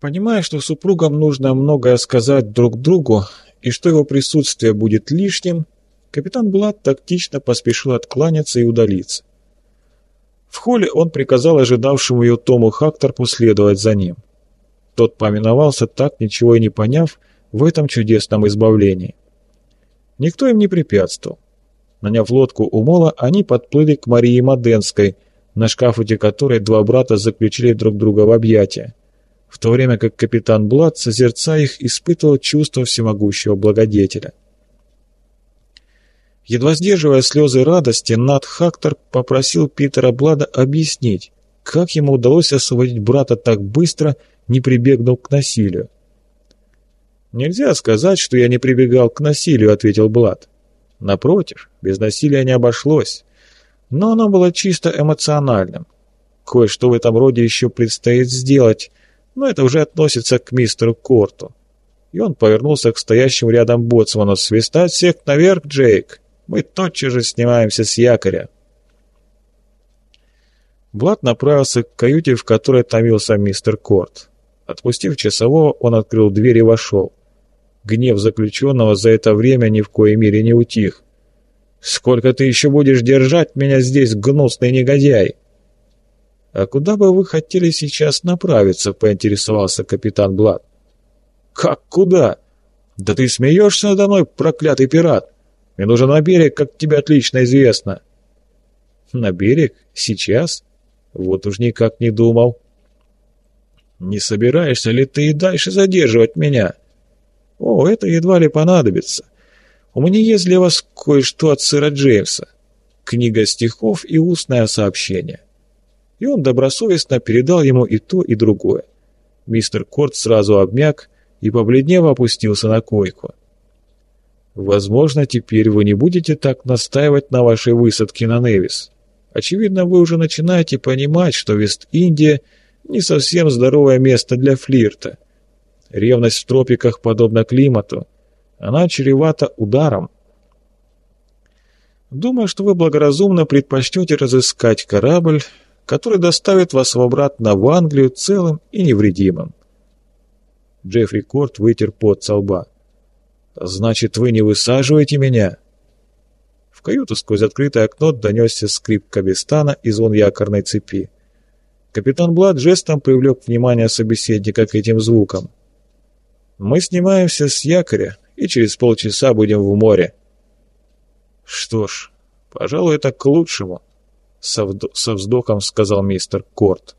Понимая, что супругам нужно многое сказать друг другу и что его присутствие будет лишним, капитан Блад тактично поспешил откланяться и удалиться. В холле он приказал ожидавшему ее Тому Хакторпу следовать за ним. Тот поминовался, так ничего и не поняв в этом чудесном избавлении. Никто им не препятствовал. Наняв лодку у мола, они подплыли к Марии Маденской, на шкафуте которой два брата заключили друг друга в объятия, в то время как капитан Блад, созерцая их, испытывал чувство всемогущего благодетеля. Едва сдерживая слезы радости, Нат Хактор попросил Питера Блада объяснить, как ему удалось освободить брата так быстро, не прибегнув к насилию. «Нельзя сказать, что я не прибегал к насилию», — ответил Блад. «Напротив, без насилия не обошлось. Но оно было чисто эмоциональным. Кое-что в этом роде еще предстоит сделать, но это уже относится к мистеру Корту». И он повернулся к стоящему рядом боцману. «Свистать всех наверх, Джейк!» Мы тотчас же снимаемся с якоря. Блад направился к каюте, в которой томился мистер Корт. Отпустив часового, он открыл дверь и вошел. Гнев заключенного за это время ни в коей мере не утих. «Сколько ты еще будешь держать меня здесь, гнусный негодяй?» «А куда бы вы хотели сейчас направиться?» — поинтересовался капитан Блад. «Как куда? Да ты смеешься надо мной, проклятый пират! Мне нужен на берег, как тебе отлично известно». «На берег? Сейчас? Вот уж никак не думал». «Не собираешься ли ты и дальше задерживать меня?» «О, это едва ли понадобится. У меня есть для вас кое-что от сэра Джеймса. Книга стихов и устное сообщение». И он добросовестно передал ему и то, и другое. Мистер Корт сразу обмяк и, побледнев, опустился на койку. Возможно, теперь вы не будете так настаивать на вашей высадке на Невис. Очевидно, вы уже начинаете понимать, что Вест-Индия не совсем здоровое место для флирта. Ревность в тропиках подобна климату. Она чревата ударом. Думаю, что вы благоразумно предпочтете разыскать корабль, который доставит вас обратно в Англию целым и невредимым. Джеффри Корт вытер пот со лба. «Значит, вы не высаживаете меня?» В каюту сквозь открытое окно донесся скрип кабестана и звон якорной цепи. Капитан Блад жестом привлек внимание собеседника к этим звукам. «Мы снимаемся с якоря и через полчаса будем в море». «Что ж, пожалуй, это к лучшему», — со, вздохом сказал мистер Корт.